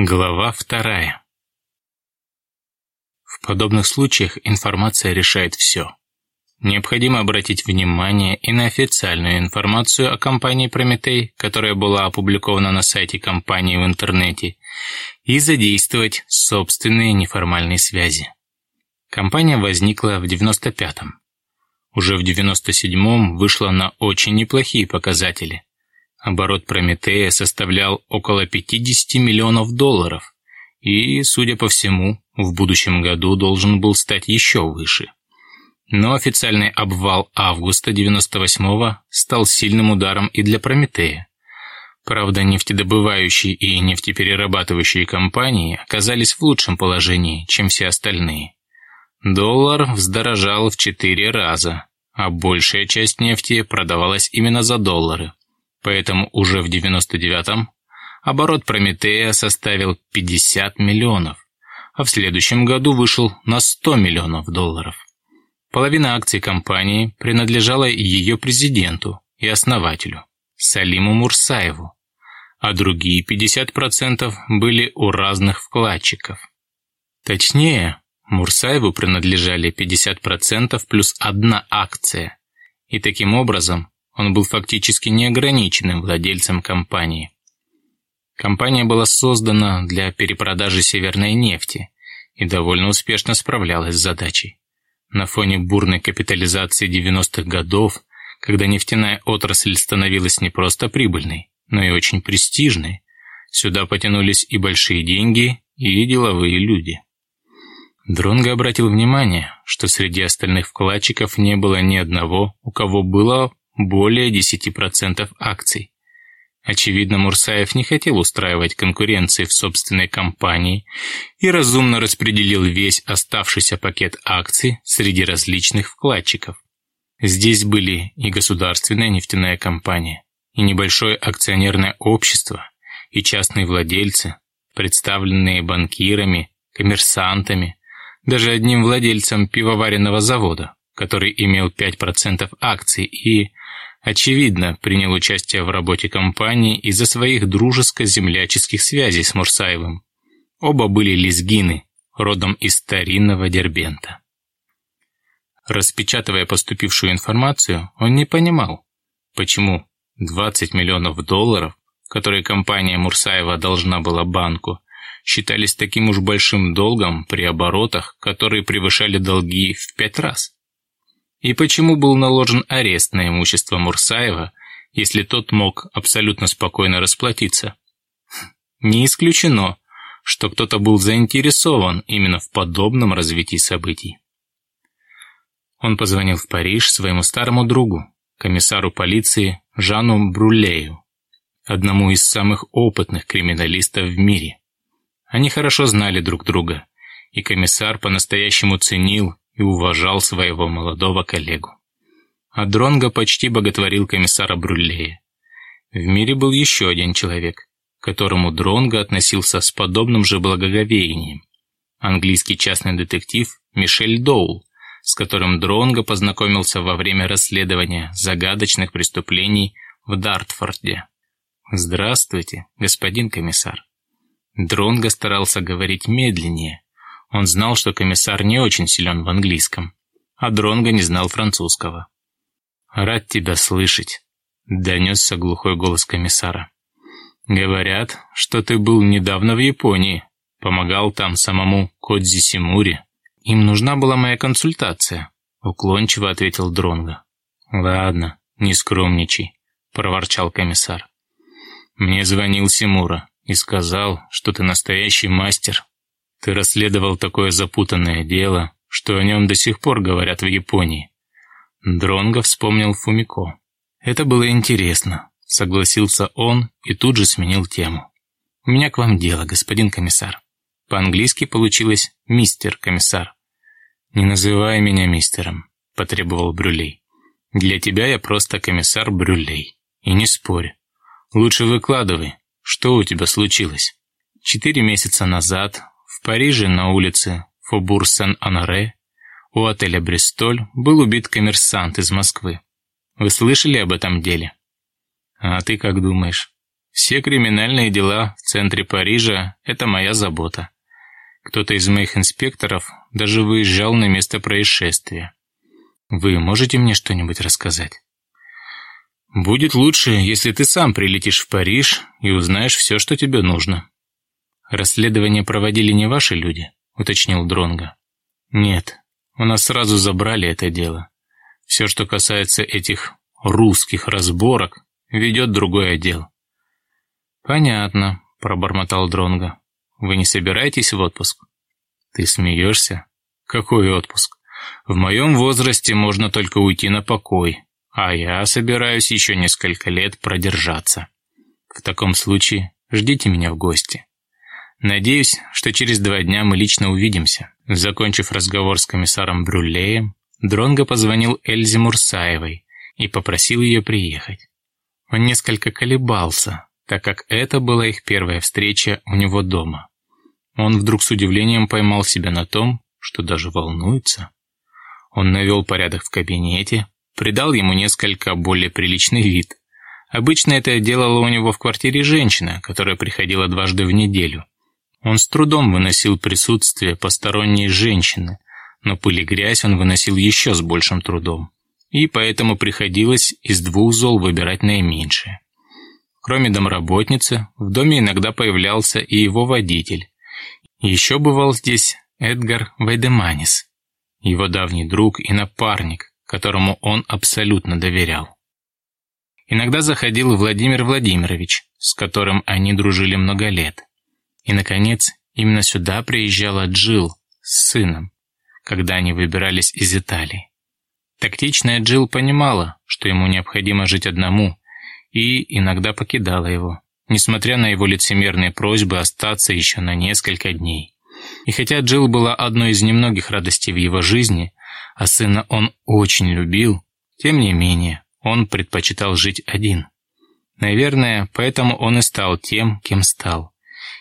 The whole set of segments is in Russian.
Глава вторая. В подобных случаях информация решает все. Необходимо обратить внимание и на официальную информацию о компании «Прометей», которая была опубликована на сайте компании в интернете, и задействовать собственные неформальные связи. Компания возникла в 95-м. Уже в 97-м вышла на очень неплохие показатели. Оборот Прометея составлял около 50 миллионов долларов и, судя по всему, в будущем году должен был стать еще выше. Но официальный обвал августа 98-го стал сильным ударом и для Прометея. Правда, нефтедобывающие и нефтеперерабатывающие компании оказались в лучшем положении, чем все остальные. Доллар вздорожал в четыре раза, а большая часть нефти продавалась именно за доллары. Поэтому уже в 99-м оборот Прометея составил 50 миллионов, а в следующем году вышел на 100 миллионов долларов. Половина акций компании принадлежала ее президенту и основателю, Салиму Мурсаеву, а другие 50% были у разных вкладчиков. Точнее, Мурсаеву принадлежали 50% плюс одна акция, и таким образом он был фактически неограниченным владельцем компании. Компания была создана для перепродажи северной нефти и довольно успешно справлялась с задачей. На фоне бурной капитализации 90-х годов, когда нефтяная отрасль становилась не просто прибыльной, но и очень престижной, сюда потянулись и большие деньги, и деловые люди. Дронго обратил внимание, что среди остальных вкладчиков не было ни одного, у кого было более 10% акций. Очевидно, Мурсаев не хотел устраивать конкуренции в собственной компании и разумно распределил весь оставшийся пакет акций среди различных вкладчиков. Здесь были и государственная нефтяная компания, и небольшое акционерное общество, и частные владельцы, представленные банкирами, коммерсантами, даже одним владельцем пивоваренного завода, который имел 5% акций и очевидно, принял участие в работе компании из-за своих дружеско-земляческих связей с Мурсаевым. Оба были лезгины, родом из старинного Дербента. Распечатывая поступившую информацию, он не понимал, почему 20 миллионов долларов, которые компания Мурсаева должна была банку, считались таким уж большим долгом при оборотах, которые превышали долги в пять раз. И почему был наложен арест на имущество Мурсаева, если тот мог абсолютно спокойно расплатиться? Не исключено, что кто-то был заинтересован именно в подобном развитии событий. Он позвонил в Париж своему старому другу, комиссару полиции Жану Брулею, одному из самых опытных криминалистов в мире. Они хорошо знали друг друга, и комиссар по-настоящему ценил и уважал своего молодого коллегу. А Дронго почти боготворил комиссара Брюллея. В мире был еще один человек, к которому Дронго относился с подобным же благоговением. Английский частный детектив Мишель Доул, с которым Дронго познакомился во время расследования загадочных преступлений в Дартфорде. «Здравствуйте, господин комиссар». Дронго старался говорить медленнее, он знал, что комиссар не очень силен в английском, а Дронго не знал французского. «Рад тебя слышать», — донесся глухой голос комиссара. «Говорят, что ты был недавно в Японии, помогал там самому Кодзи Симури. Им нужна была моя консультация», — уклончиво ответил Дронго. «Ладно, не скромничай», — проворчал комиссар. «Мне звонил Симура и сказал, что ты настоящий мастер ты расследовал такое запутанное дело, что о нем до сих пор говорят в Японии. Дронго вспомнил Фумико. Это было интересно, согласился он и тут же сменил тему. У меня к вам дело, господин комиссар. По-английски получилось «мистер комиссар». «Не называй меня мистером», – потребовал Брюлей. «Для тебя я просто комиссар Брюлей. И не спорь. Лучше выкладывай, что у тебя случилось?» Четыре месяца назад в Париже на улице Фобур-Сен-Анаре у отеля «Бристоль» был убит коммерсант из Москвы. Вы слышали об этом деле? А ты как думаешь? Все криминальные дела в центре Парижа – это моя забота. Кто-то из моих инспекторов даже выезжал на место происшествия. Вы можете мне что-нибудь рассказать? Будет лучше, если ты сам прилетишь в Париж и узнаешь все, что тебе нужно. Расследование проводили не ваши люди, уточнил Дронга. Нет, у нас сразу забрали это дело. Все, что касается этих русских разборок, ведет другой отдел. Понятно, пробормотал Дронга. Вы не собираетесь в отпуск? Ты смеешься? Какой отпуск? В моем возрасте можно только уйти на покой, а я собираюсь еще несколько лет продержаться. В таком случае ждите меня в гости. Надеюсь, что через два дня мы лично увидимся. Закончив разговор с комиссаром Брюлеем, Дронго позвонил Эльзе Мурсаевой и попросил ее приехать. Он несколько колебался, так как это была их первая встреча у него дома. Он вдруг с удивлением поймал себя на том, что даже волнуется. Он навел порядок в кабинете, придал ему несколько более приличный вид. Обычно это делала у него в квартире женщина, которая приходила дважды в неделю. Он с трудом выносил присутствие посторонней женщины, но пыль и грязь он выносил еще с большим трудом. И поэтому приходилось из двух зол выбирать наименьшее. Кроме домработницы, в доме иногда появлялся и его водитель. Еще бывал здесь Эдгар Вайдеманис, его давний друг и напарник, которому он абсолютно доверял. Иногда заходил Владимир Владимирович, с которым они дружили много лет. И, наконец, именно сюда приезжала Джилл с сыном, когда они выбирались из Италии. Тактичная Джилл понимала, что ему необходимо жить одному, и иногда покидала его, несмотря на его лицемерные просьбы остаться еще на несколько дней. И хотя Джилл была одной из немногих радостей в его жизни, а сына он очень любил, тем не менее он предпочитал жить один. Наверное, поэтому он и стал тем, кем стал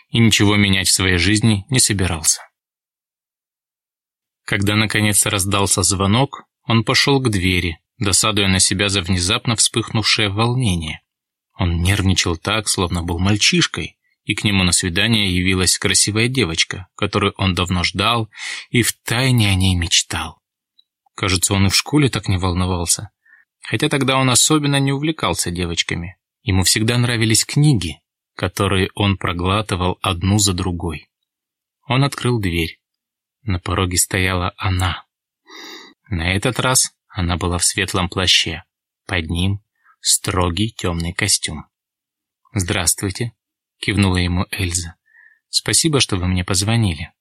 и ничего менять в своей жизни не собирался. Когда наконец раздался звонок, он пошел к двери, досадуя на себя за внезапно вспыхнувшее волнение. Он нервничал так, словно был мальчишкой, и к нему на свидание явилась красивая девочка, которую он давно ждал и втайне о ней мечтал. Кажется, он и в школе так не волновался. Хотя тогда он особенно не увлекался девочками. Ему всегда нравились книги, которые он проглатывал одну за другой. Он открыл дверь. На пороге стояла она. На этот раз она была в светлом плаще. Под ним строгий темный костюм. «Здравствуйте», — кивнула ему Эльза. «Спасибо, что вы мне позвонили.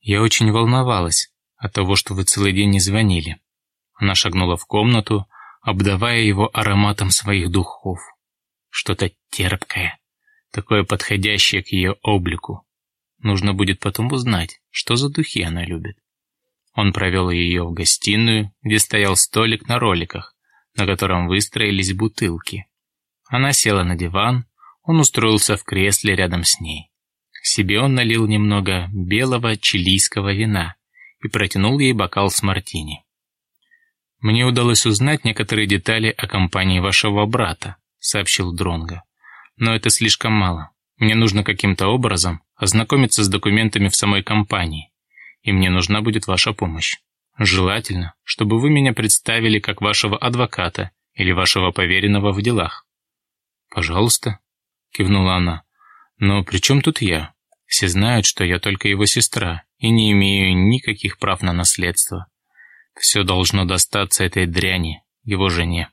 Я очень волновалась от того, что вы целый день не звонили». Она шагнула в комнату, обдавая его ароматом своих духов. Что-то терпкое, такое подходящее к ее облику. Нужно будет потом узнать, что за духи она любит. Он провел ее в гостиную, где стоял столик на роликах, на котором выстроились бутылки. Она села на диван, он устроился в кресле рядом с ней. К себе он налил немного белого чилийского вина и протянул ей бокал с мартини. «Мне удалось узнать некоторые детали о компании вашего брата», — сообщил Дронго но это слишком мало. Мне нужно каким-то образом ознакомиться с документами в самой компании, и мне нужна будет ваша помощь. Желательно, чтобы вы меня представили как вашего адвоката или вашего поверенного в делах». «Пожалуйста», — кивнула она. «Но при чем тут я? Все знают, что я только его сестра и не имею никаких прав на наследство. Все должно достаться этой дряни, его жене».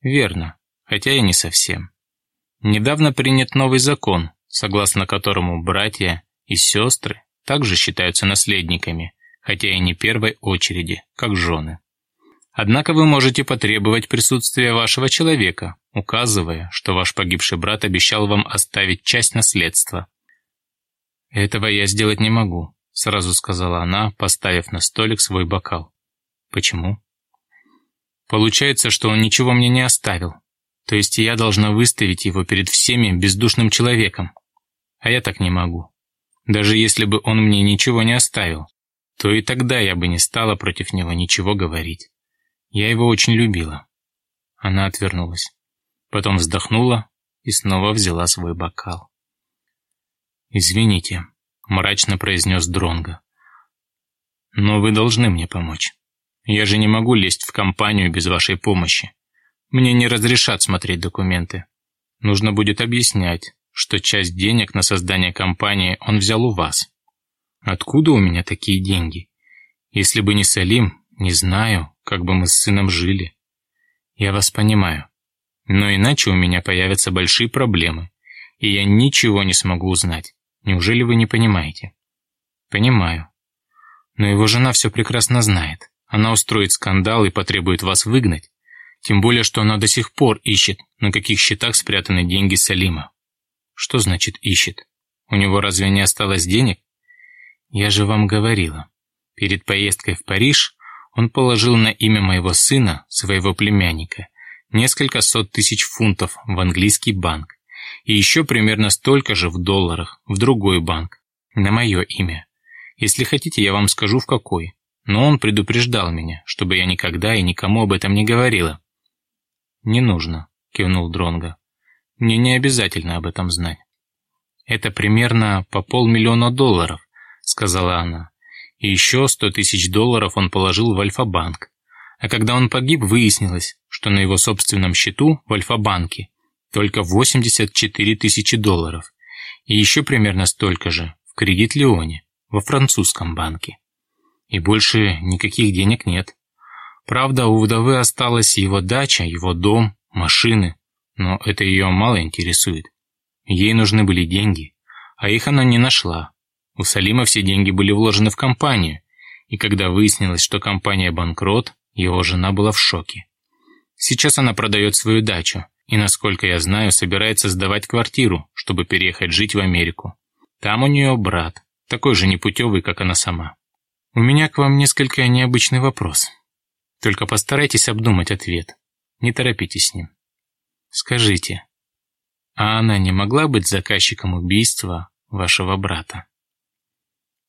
«Верно, хотя и не совсем. Недавно принят новый закон, согласно которому братья и сестры также считаются наследниками, хотя и не первой очереди, как жены. Однако вы можете потребовать присутствия вашего человека, указывая, что ваш погибший брат обещал вам оставить часть наследства. «Этого я сделать не могу», — сразу сказала она, поставив на столик свой бокал. «Почему?» «Получается, что он ничего мне не оставил», то есть я должна выставить его перед всеми бездушным человеком. А я так не могу. Даже если бы он мне ничего не оставил, то и тогда я бы не стала против него ничего говорить. Я его очень любила. Она отвернулась. Потом вздохнула и снова взяла свой бокал. «Извините», — мрачно произнес Дронго. «Но вы должны мне помочь. Я же не могу лезть в компанию без вашей помощи. Мне не разрешат смотреть документы. Нужно будет объяснять, что часть денег на создание компании он взял у вас. Откуда у меня такие деньги? Если бы не Салим, не знаю, как бы мы с сыном жили. Я вас понимаю. Но иначе у меня появятся большие проблемы, и я ничего не смогу узнать. Неужели вы не понимаете? Понимаю. Но его жена все прекрасно знает. Она устроит скандал и потребует вас выгнать. Тем более, что она до сих пор ищет, на каких счетах спрятаны деньги Салима. Что значит ищет? У него разве не осталось денег? Я же вам говорила. Перед поездкой в Париж он положил на имя моего сына, своего племянника, несколько сот тысяч фунтов в английский банк и еще примерно столько же в долларах в другой банк, на мое имя. Если хотите, я вам скажу в какой. Но он предупреждал меня, чтобы я никогда и никому об этом не говорила. «Не нужно», — кивнул Дронго. «Мне не обязательно об этом знать». «Это примерно по полмиллиона долларов», — сказала она. «И еще сто тысяч долларов он положил в Альфа-банк. А когда он погиб, выяснилось, что на его собственном счету в Альфа-банке только 84 тысячи долларов. И еще примерно столько же в кредит Леоне, во французском банке. И больше никаких денег нет. Правда, у вдовы осталась его дача, его дом, машины, но это ее мало интересует. Ей нужны были деньги, а их она не нашла. У Салима все деньги были вложены в компанию, и когда выяснилось, что компания банкрот, его жена была в шоке. Сейчас она продает свою дачу, и, насколько я знаю, собирается сдавать квартиру, чтобы переехать жить в Америку. Там у нее брат, такой же непутевый, как она сама. У меня к вам несколько необычный вопрос. Только постарайтесь обдумать ответ. Не торопитесь с ним. Скажите, а она не могла быть заказчиком убийства вашего брата?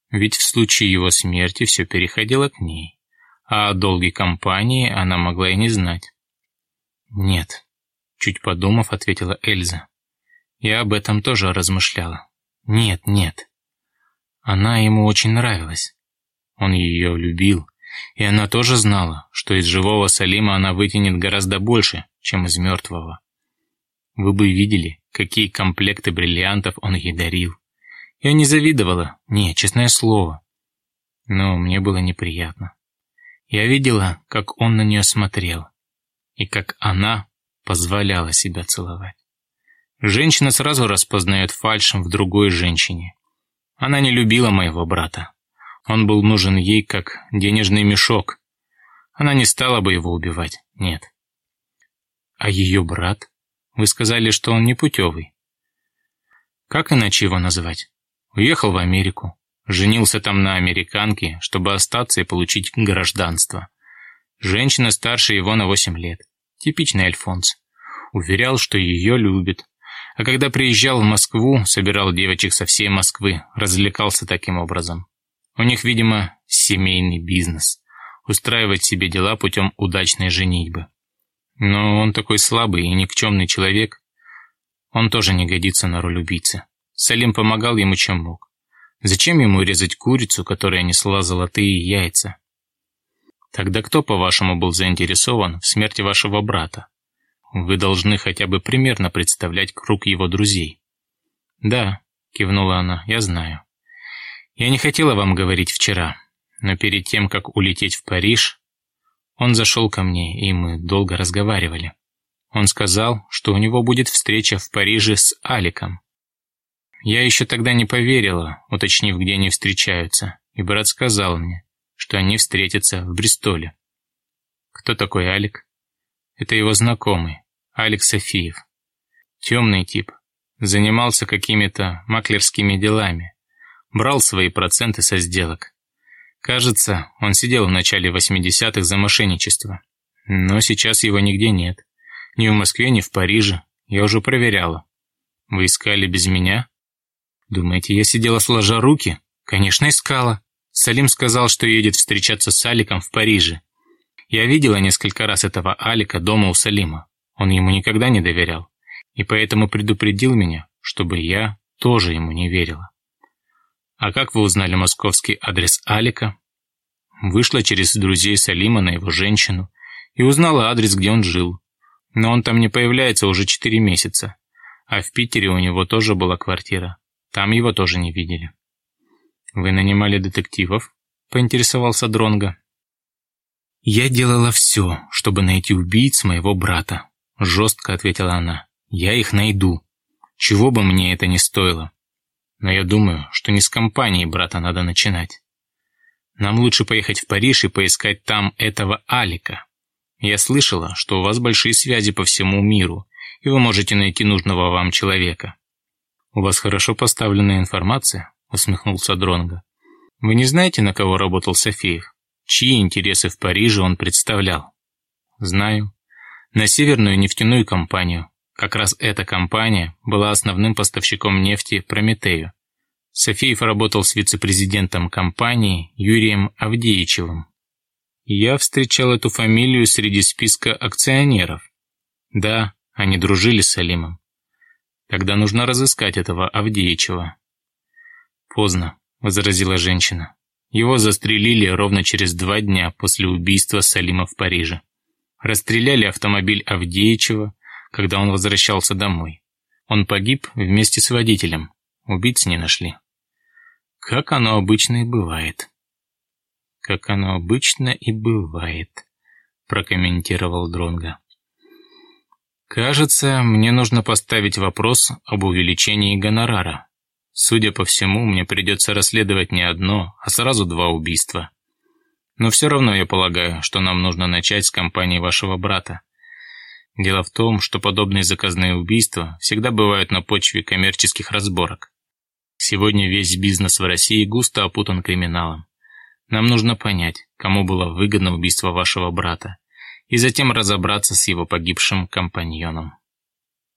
Ведь в случае его смерти все переходило к ней, а о долге компании она могла и не знать. Нет, чуть подумав, ответила Эльза. Я об этом тоже размышляла. Нет, нет. Она ему очень нравилась. Он ее любил, и она тоже знала, что из живого Салима она вытянет гораздо больше, чем из мертвого. Вы бы видели, какие комплекты бриллиантов он ей дарил. Я не завидовала, не, честное слово. Но мне было неприятно. Я видела, как он на нее смотрел, и как она позволяла себя целовать. Женщина сразу распознает фальшь в другой женщине. Она не любила моего брата. Он был нужен ей как денежный мешок. Она не стала бы его убивать, нет. А ее брат? Вы сказали, что он непутевый. Как иначе его назвать? Уехал в Америку, женился там на американке, чтобы остаться и получить гражданство. Женщина старше его на восемь лет. Типичный Альфонс. Уверял, что ее любит. А когда приезжал в Москву, собирал девочек со всей Москвы, развлекался таким образом. У них, видимо, семейный бизнес. Устраивать себе дела путем удачной женитьбы. Но он такой слабый и никчемный человек. Он тоже не годится на роль убийцы. Салим помогал ему чем мог. Зачем ему резать курицу, которая несла золотые яйца? Тогда кто, по-вашему, был заинтересован в смерти вашего брата? Вы должны хотя бы примерно представлять круг его друзей. Да, кивнула она, я знаю. Я не хотела вам говорить вчера, но перед тем, как улететь в Париж, он зашел ко мне, и мы долго разговаривали. Он сказал, что у него будет встреча в Париже с Аликом. Я еще тогда не поверила, уточнив, где они встречаются, и брат сказал мне, что они встретятся в Бристоле. Кто такой Алик? Это его знакомый, Алик Софиев. Темный тип. Занимался какими-то маклерскими делами брал свои проценты со сделок. Кажется, он сидел в начале 80-х за мошенничество. Но сейчас его нигде нет. Ни в Москве, ни в Париже. Я уже проверяла. Вы искали без меня? Думаете, я сидела сложа руки? Конечно, искала. Салим сказал, что едет встречаться с Аликом в Париже. Я видела несколько раз этого Алика дома у Салима. Он ему никогда не доверял. и поэтому предупредил меня, чтобы я тоже ему не верила. А как вы узнали московский адрес Алика? Вышла через друзей Салима на его женщину и узнала адрес, где он жил. Но он там не появляется уже четыре месяца. А в Питере у него тоже была квартира. Там его тоже не видели. «Вы нанимали детективов?» — поинтересовался Дронга. «Я делала все, чтобы найти убийц моего брата», — жестко ответила она. «Я их найду. Чего бы мне это ни стоило. Но я думаю, что не с компанией брата надо начинать. Нам лучше поехать в Париж и поискать там этого Алика. Я слышала, что у вас большие связи по всему миру, и вы можете найти нужного вам человека. У вас хорошо поставленная информация, усмехнулся Дронга. Вы не знаете, на кого работал Софиев? Чьи интересы в Париже он представлял? Знаю. На Северную нефтяную компанию. Как раз эта компания была основным поставщиком нефти Прометею. Софиев работал с вице-президентом компании Юрием Авдеичевым. Я встречал эту фамилию среди списка акционеров. Да, они дружили с Салимом. Тогда нужно разыскать этого Авдеичева. Поздно, возразила женщина. Его застрелили ровно через два дня после убийства Салима в Париже. Расстреляли автомобиль Авдеичева, когда он возвращался домой. Он погиб вместе с водителем. Убийц не нашли. Как оно обычно и бывает. Как оно обычно и бывает, прокомментировал Дронга. Кажется, мне нужно поставить вопрос об увеличении гонорара. Судя по всему, мне придется расследовать не одно, а сразу два убийства. Но все равно я полагаю, что нам нужно начать с компании вашего брата. Дело в том, что подобные заказные убийства всегда бывают на почве коммерческих разборок. Сегодня весь бизнес в России густо опутан криминалом. Нам нужно понять, кому было выгодно убийство вашего брата, и затем разобраться с его погибшим компаньоном.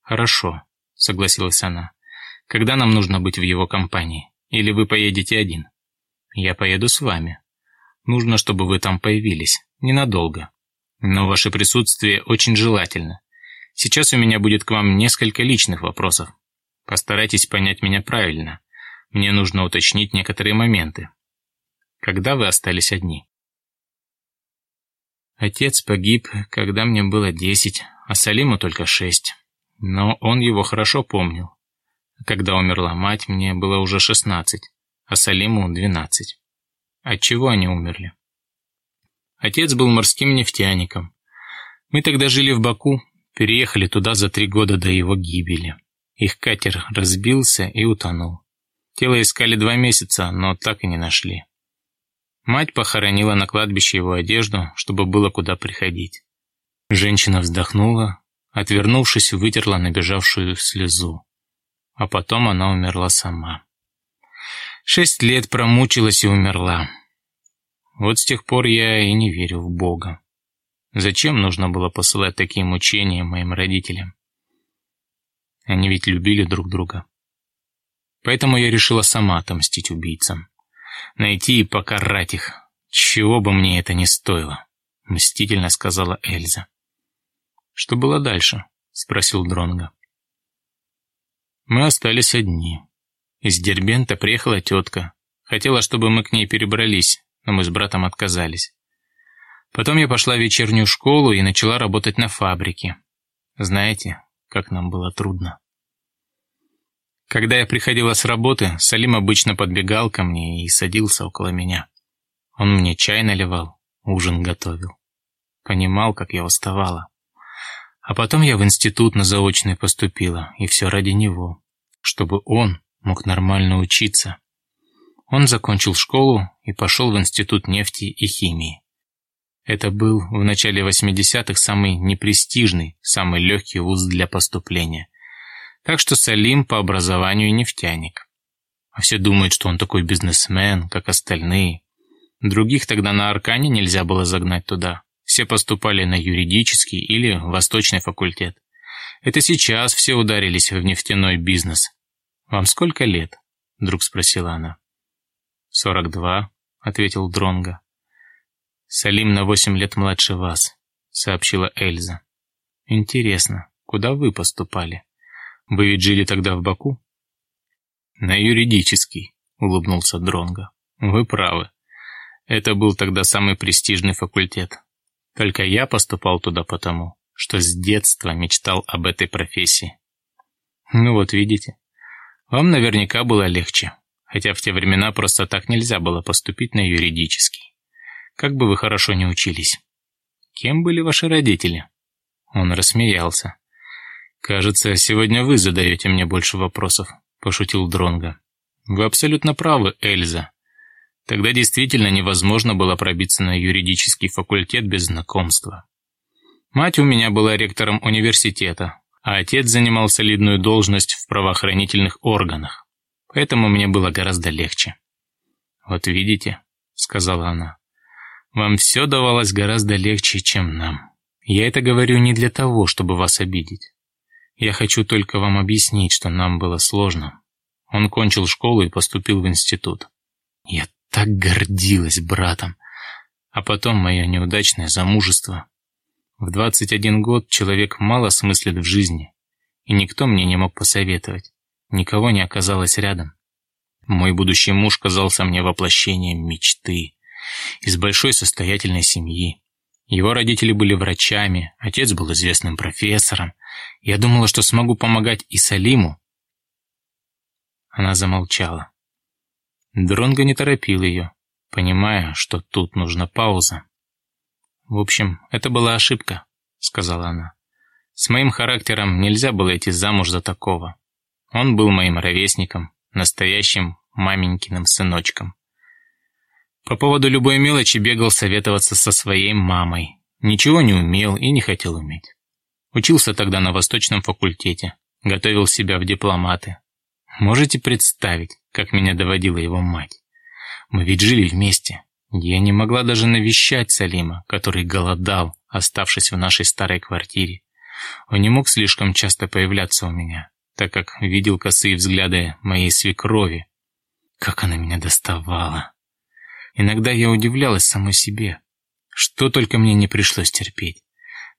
«Хорошо», — согласилась она. «Когда нам нужно быть в его компании? Или вы поедете один?» «Я поеду с вами. Нужно, чтобы вы там появились. Ненадолго. Но ваше присутствие очень желательно. Сейчас у меня будет к вам несколько личных вопросов. Постарайтесь понять меня правильно. Мне нужно уточнить некоторые моменты. Когда вы остались одни? Отец погиб, когда мне было десять, а Салиму только шесть. Но он его хорошо помнил. Когда умерла мать, мне было уже шестнадцать, а Салиму двенадцать. От чего они умерли? Отец был морским нефтяником. Мы тогда жили в Баку, переехали туда за три года до его гибели. Их катер разбился и утонул. Тело искали два месяца, но так и не нашли. Мать похоронила на кладбище его одежду, чтобы было куда приходить. Женщина вздохнула, отвернувшись, вытерла набежавшую слезу. А потом она умерла сама. Шесть лет промучилась и умерла. Вот с тех пор я и не верю в Бога. Зачем нужно было посылать такие мучения моим родителям? Они ведь любили друг друга. Поэтому я решила сама отомстить убийцам. Найти и покарать их. Чего бы мне это ни стоило, мстительно сказала Эльза. Что было дальше? спросил Дронга. Мы остались одни. Из Дербента приехала тетка. Хотела, чтобы мы к ней перебрались, но мы с братом отказались. Потом я пошла в вечернюю школу и начала работать на фабрике. Знаете, как нам было трудно. Когда я приходила с работы, Салим обычно подбегал ко мне и садился около меня. Он мне чай наливал, ужин готовил. Понимал, как я уставала. А потом я в институт на заочный поступила, и все ради него, чтобы он мог нормально учиться. Он закончил школу и пошел в Институт нефти и химии. Это был в начале 80-х самый непрестижный, самый легкий вуз для поступления. Так что Салим по образованию нефтяник. А все думают, что он такой бизнесмен, как остальные. Других тогда на Аркане нельзя было загнать туда. Все поступали на юридический или восточный факультет. Это сейчас все ударились в нефтяной бизнес. «Вам сколько лет?» — вдруг спросила она. «Сорок два», — ответил Дронга. «Салим на восемь лет младше вас», — сообщила Эльза. «Интересно, куда вы поступали? Вы ведь жили тогда в Баку? На юридический, улыбнулся Дронга. Вы правы. Это был тогда самый престижный факультет. Только я поступал туда потому, что с детства мечтал об этой профессии. Ну вот видите, вам наверняка было легче, хотя в те времена просто так нельзя было поступить на юридический. Как бы вы хорошо не учились. Кем были ваши родители? Он рассмеялся. «Кажется, сегодня вы задаете мне больше вопросов», — пошутил Дронго. «Вы абсолютно правы, Эльза. Тогда действительно невозможно было пробиться на юридический факультет без знакомства. Мать у меня была ректором университета, а отец занимал солидную должность в правоохранительных органах. Поэтому мне было гораздо легче. «Вот видите», — сказала она, — «вам все давалось гораздо легче, чем нам. Я это говорю не для того, чтобы вас обидеть. Я хочу только вам объяснить, что нам было сложно. Он кончил школу и поступил в институт. Я так гордилась братом. А потом мое неудачное замужество. В 21 год человек мало смыслит в жизни, и никто мне не мог посоветовать. Никого не оказалось рядом. Мой будущий муж казался мне воплощением мечты. Из большой состоятельной семьи. Его родители были врачами, отец был известным профессором. Я думала, что смогу помогать и Салиму. Она замолчала. Дронго не торопил ее, понимая, что тут нужна пауза. «В общем, это была ошибка», — сказала она. «С моим характером нельзя было идти замуж за такого. Он был моим ровесником, настоящим маменькиным сыночком. По поводу любой мелочи бегал советоваться со своей мамой. Ничего не умел и не хотел уметь. Учился тогда на Восточном факультете, готовил себя в дипломаты, Можете представить, как меня доводила его мать? Мы ведь жили вместе. Я не могла даже навещать Салима, который голодал, оставшись в нашей старой квартире. Он не мог слишком часто появляться у меня, так как видел косые взгляды моей свекрови. Как она меня доставала. Иногда я удивлялась самой себе. Что только мне не пришлось терпеть.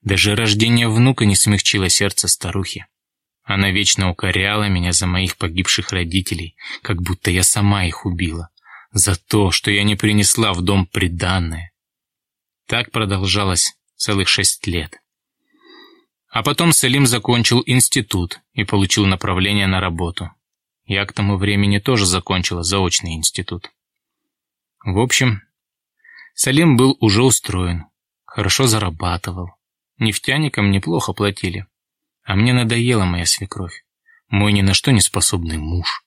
Даже рождение внука не смягчило сердце старухи. Она вечно укоряла меня за моих погибших родителей, как будто я сама их убила, за то, что я не принесла в дом приданное. Так продолжалось целых шесть лет. А потом Салим закончил институт и получил направление на работу. Я к тому времени тоже закончила заочный институт. В общем, Салим был уже устроен, хорошо зарабатывал. Нефтяникам неплохо платили. А мне надоела моя свекровь, мой ни на что не способный муж.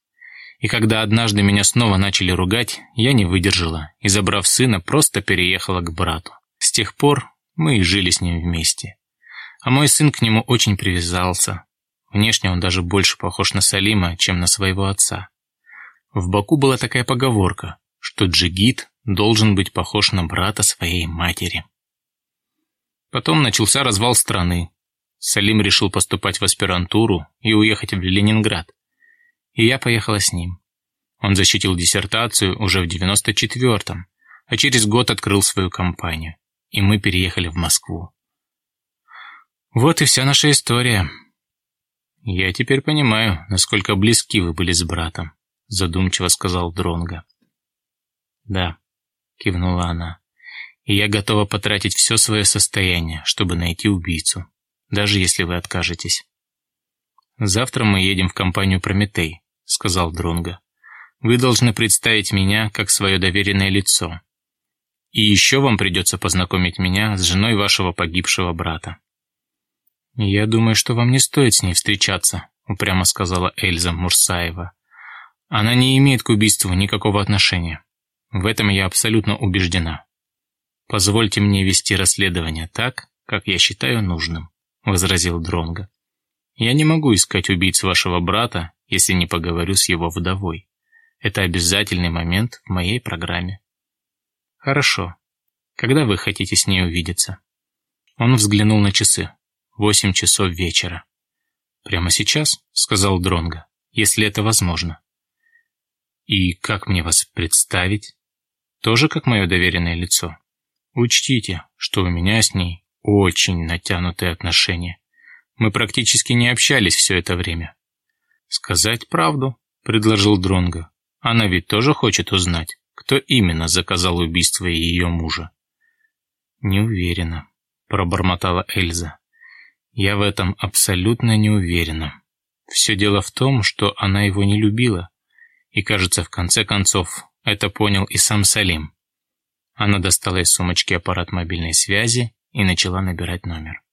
И когда однажды меня снова начали ругать, я не выдержала и, забрав сына, просто переехала к брату. С тех пор мы и жили с ним вместе. А мой сын к нему очень привязался. Внешне он даже больше похож на Салима, чем на своего отца. В Баку была такая поговорка, что джигит должен быть похож на брата своей матери. Потом начался развал страны, Салим решил поступать в аспирантуру и уехать в Ленинград. И я поехала с ним. Он защитил диссертацию уже в 94-м, а через год открыл свою компанию. И мы переехали в Москву. Вот и вся наша история. Я теперь понимаю, насколько близки вы были с братом, задумчиво сказал Дронга. Да, кивнула она. И я готова потратить все свое состояние, чтобы найти убийцу даже если вы откажетесь. «Завтра мы едем в компанию «Прометей», — сказал Дронго. «Вы должны представить меня как свое доверенное лицо. И еще вам придется познакомить меня с женой вашего погибшего брата». «Я думаю, что вам не стоит с ней встречаться», — упрямо сказала Эльза Мурсаева. «Она не имеет к убийству никакого отношения. В этом я абсолютно убеждена. Позвольте мне вести расследование так, как я считаю нужным». — возразил Дронго. «Я не могу искать убийц вашего брата, если не поговорю с его вдовой. Это обязательный момент в моей программе». «Хорошо. Когда вы хотите с ней увидеться?» Он взглянул на часы. «Восемь часов вечера». «Прямо сейчас?» — сказал Дронго, «если это возможно». «И как мне вас представить?» «Тоже как мое доверенное лицо?» «Учтите, что у меня с ней очень натянутые отношения. Мы практически не общались все это время. «Сказать правду», — предложил Дронго. «Она ведь тоже хочет узнать, кто именно заказал убийство ее мужа». «Не уверена», — пробормотала Эльза. «Я в этом абсолютно не уверена. Все дело в том, что она его не любила. И, кажется, в конце концов, это понял и сам Салим. Она достала из сумочки аппарат мобильной связи и начала набирать номер.